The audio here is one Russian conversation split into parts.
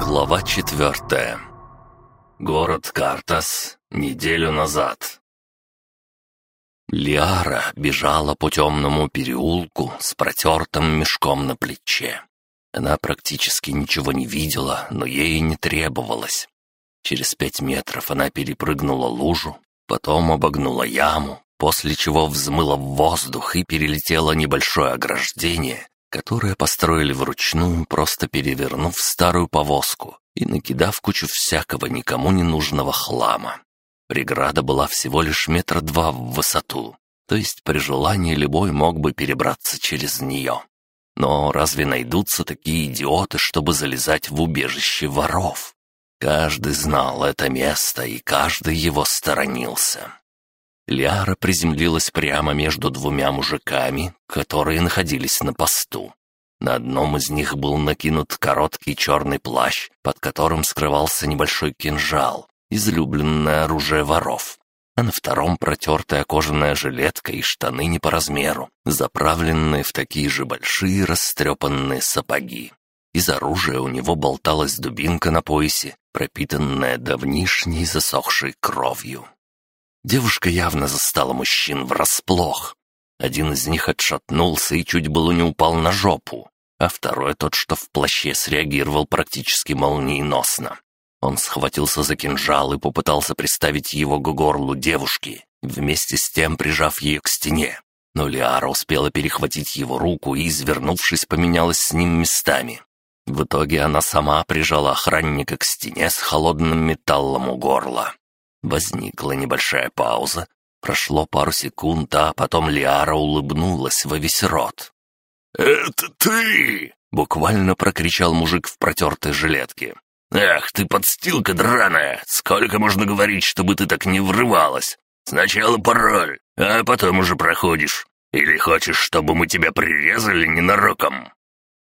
Глава четвертая. Город Картас. Неделю назад. Лиара бежала по темному переулку с протертым мешком на плече. Она практически ничего не видела, но ей не требовалось. Через пять метров она перепрыгнула лужу, потом обогнула яму, после чего взмыла в воздух и перелетела небольшое ограждение, которое построили вручную, просто перевернув старую повозку и накидав кучу всякого никому не нужного хлама. Преграда была всего лишь метра два в высоту, то есть при желании любой мог бы перебраться через нее. Но разве найдутся такие идиоты, чтобы залезать в убежище воров? Каждый знал это место, и каждый его сторонился. Лиара приземлилась прямо между двумя мужиками, которые находились на посту. На одном из них был накинут короткий черный плащ, под которым скрывался небольшой кинжал, излюбленное оружие воров. А на втором протертая кожаная жилетка и штаны не по размеру, заправленные в такие же большие растрепанные сапоги. Из оружия у него болталась дубинка на поясе, пропитанная давнишней засохшей кровью. Девушка явно застала мужчин врасплох. Один из них отшатнулся и чуть было не упал на жопу, а второй, тот, что в плаще, среагировал практически молниеносно. Он схватился за кинжал и попытался приставить его к горлу девушки, вместе с тем прижав ее к стене. Но Лиара успела перехватить его руку и, извернувшись, поменялась с ним местами. В итоге она сама прижала охранника к стене с холодным металлом у горла. Возникла небольшая пауза. Прошло пару секунд, а потом Лиара улыбнулась во весь рот. «Это ты!» — буквально прокричал мужик в протертой жилетке. «Ах, ты подстилка драная! Сколько можно говорить, чтобы ты так не врывалась? Сначала пароль, а потом уже проходишь. Или хочешь, чтобы мы тебя прирезали ненароком?»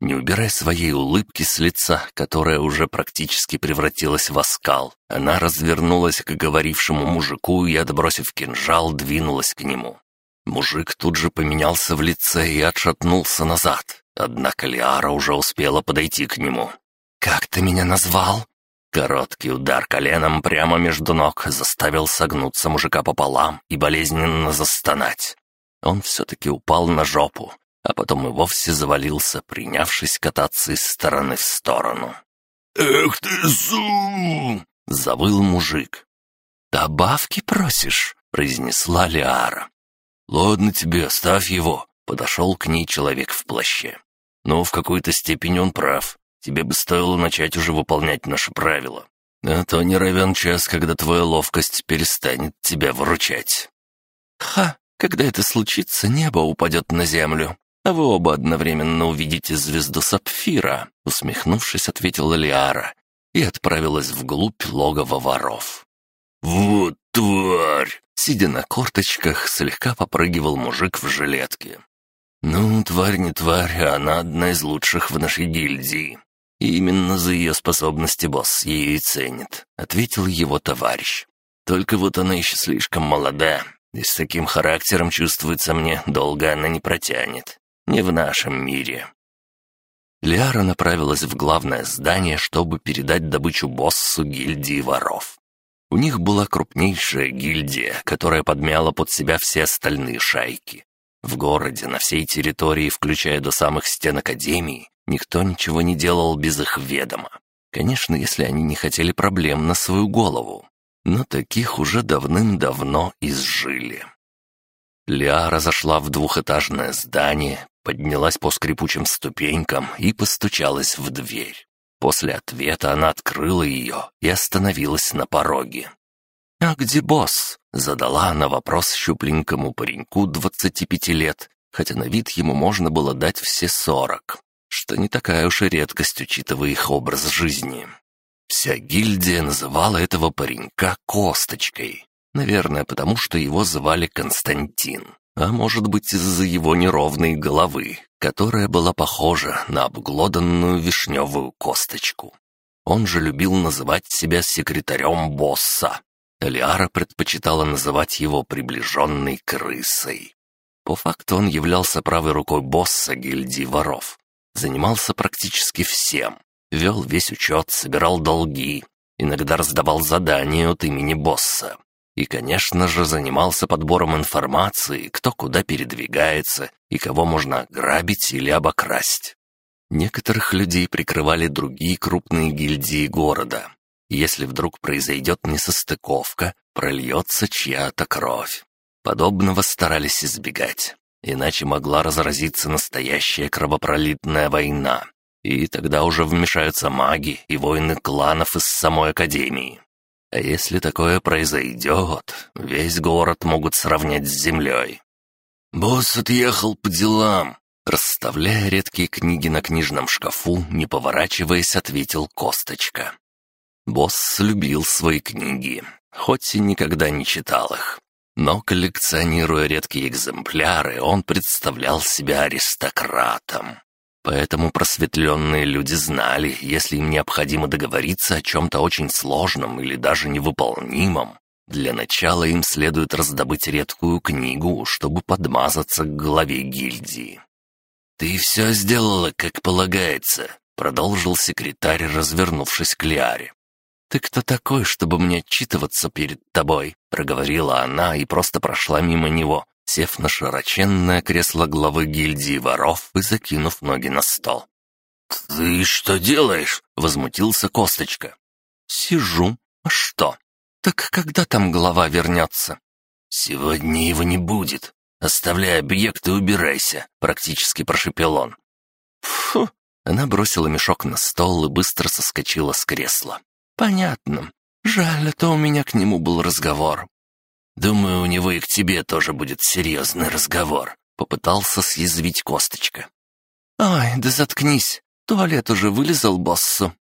Не убирая своей улыбки с лица, которая уже практически превратилась в оскал, она развернулась к говорившему мужику и, отбросив кинжал, двинулась к нему. Мужик тут же поменялся в лице и отшатнулся назад, однако Лиара уже успела подойти к нему. «Как ты меня назвал?» Короткий удар коленом прямо между ног заставил согнуться мужика пополам и болезненно застонать. Он все-таки упал на жопу, а потом и вовсе завалился, принявшись кататься из стороны в сторону. «Эх ты, зу!» — завыл мужик. «Добавки просишь?» — произнесла Лиара. «Ладно тебе, оставь его», — подошел к ней человек в плаще. «Но в какой-то степени он прав. Тебе бы стоило начать уже выполнять наши правила. А то не равен час, когда твоя ловкость перестанет тебя выручать». «Ха! Когда это случится, небо упадет на землю а вы оба одновременно увидите звезду Сапфира», — усмехнувшись, ответила Лиара и отправилась вглубь логова воров. «Вот тварь!» — сидя на корточках, слегка попрыгивал мужик в жилетке. «Ну, тварь не тварь, а она одна из лучших в нашей гильдии. И именно за ее способности босс ее и ценит», — ответил его товарищ. «Только вот она еще слишком молода, и с таким характером, чувствуется мне, долго она не протянет. Не в нашем мире. Лиара направилась в главное здание, чтобы передать добычу боссу гильдии воров. У них была крупнейшая гильдия, которая подмяла под себя все остальные шайки. В городе, на всей территории, включая до самых стен Академии, никто ничего не делал без их ведома. Конечно, если они не хотели проблем на свою голову. Но таких уже давным-давно изжили. Лиара зашла в двухэтажное здание, поднялась по скрипучим ступенькам и постучалась в дверь. После ответа она открыла ее и остановилась на пороге. «А где босс?» — задала она вопрос щупленькому пареньку двадцати пяти лет, хотя на вид ему можно было дать все сорок, что не такая уж и редкость, учитывая их образ жизни. Вся гильдия называла этого паренька Косточкой, наверное, потому что его звали Константин а может быть из-за его неровной головы, которая была похожа на обглоданную вишневую косточку. Он же любил называть себя секретарем босса. Элиара предпочитала называть его приближенной крысой. По факту он являлся правой рукой босса гильдии воров. Занимался практически всем. Вел весь учет, собирал долги, иногда раздавал задания от имени босса. И, конечно же, занимался подбором информации, кто куда передвигается и кого можно ограбить или обокрасть. Некоторых людей прикрывали другие крупные гильдии города. Если вдруг произойдет несостыковка, прольется чья-то кровь. Подобного старались избегать, иначе могла разразиться настоящая кровопролитная война. И тогда уже вмешаются маги и воины кланов из самой Академии. А если такое произойдет, весь город могут сравнять с землей. «Босс отъехал по делам», расставляя редкие книги на книжном шкафу, не поворачиваясь, ответил Косточка. Босс любил свои книги, хоть и никогда не читал их. Но, коллекционируя редкие экземпляры, он представлял себя аристократом. Поэтому просветленные люди знали, если им необходимо договориться о чем-то очень сложном или даже невыполнимом, для начала им следует раздобыть редкую книгу, чтобы подмазаться к главе гильдии. «Ты все сделала, как полагается», — продолжил секретарь, развернувшись к Лиаре. «Ты кто такой, чтобы мне отчитываться перед тобой?» — проговорила она и просто прошла мимо него, сев на широченное кресло главы гильдии воров и закинув ноги на стол. «Ты что делаешь?» — возмутился Косточка. «Сижу. А что? Так когда там глава вернется?» «Сегодня его не будет. Оставляй объект и убирайся», — практически прошепел он. «Фу!» — она бросила мешок на стол и быстро соскочила с кресла. «Понятно. Жаль, а то у меня к нему был разговор. «Думаю, у него и к тебе тоже будет серьезный разговор», — попытался съязвить Косточка. «Ай, да заткнись, туалет уже вылезал боссу».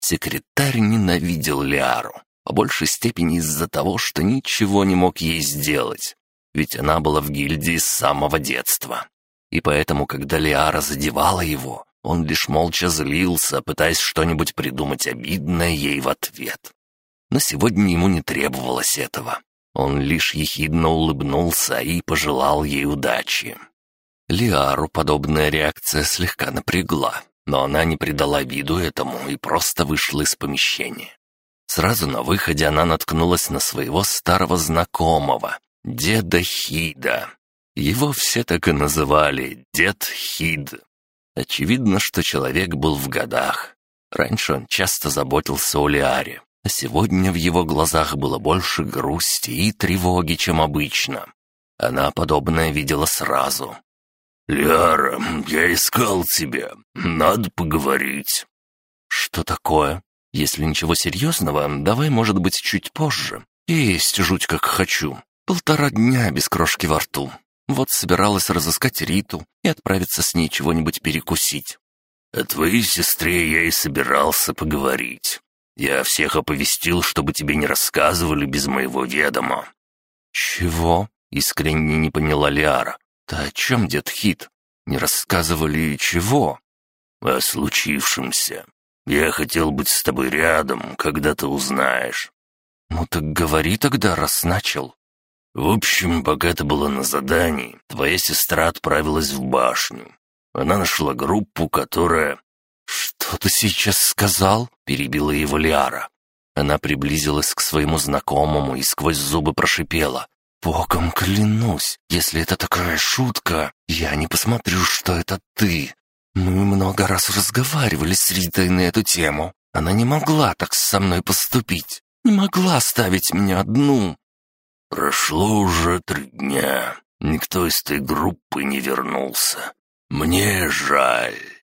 Секретарь ненавидел Лиару, по большей степени из-за того, что ничего не мог ей сделать, ведь она была в гильдии с самого детства. И поэтому, когда Лиара задевала его, он лишь молча злился, пытаясь что-нибудь придумать обидное ей в ответ. Но сегодня ему не требовалось этого. Он лишь ехидно улыбнулся и пожелал ей удачи. Лиару подобная реакция слегка напрягла, но она не придала виду этому и просто вышла из помещения. Сразу на выходе она наткнулась на своего старого знакомого, деда Хида. Его все так и называли «Дед Хид». Очевидно, что человек был в годах. Раньше он часто заботился о Лиаре, а сегодня в его глазах было больше грусти и тревоги, чем обычно. Она подобное видела сразу. «Ляра, я искал тебя. Надо поговорить». «Что такое? Если ничего серьезного, давай, может быть, чуть позже. Есть жуть как хочу. Полтора дня без крошки во рту. Вот собиралась разыскать Риту и отправиться с ней чего-нибудь перекусить». «О твоей сестре я и собирался поговорить. Я всех оповестил, чтобы тебе не рассказывали без моего ведома». «Чего?» — искренне не поняла Лиара. «Ты о чем, дед Хит? Не рассказывали чего?» «О случившемся. Я хотел быть с тобой рядом, когда ты узнаешь». «Ну так говори тогда, раз начал». «В общем, пока ты была на задании, твоя сестра отправилась в башню. Она нашла группу, которая «Что ты сейчас сказал?» — перебила его Лиара. Она приблизилась к своему знакомому и сквозь зубы прошипела. «Богом клянусь, если это такая шутка, я не посмотрю, что это ты. Мы много раз разговаривали с Ритой на эту тему. Она не могла так со мной поступить. Не могла оставить меня одну». «Прошло уже три дня. Никто из той группы не вернулся. Мне жаль».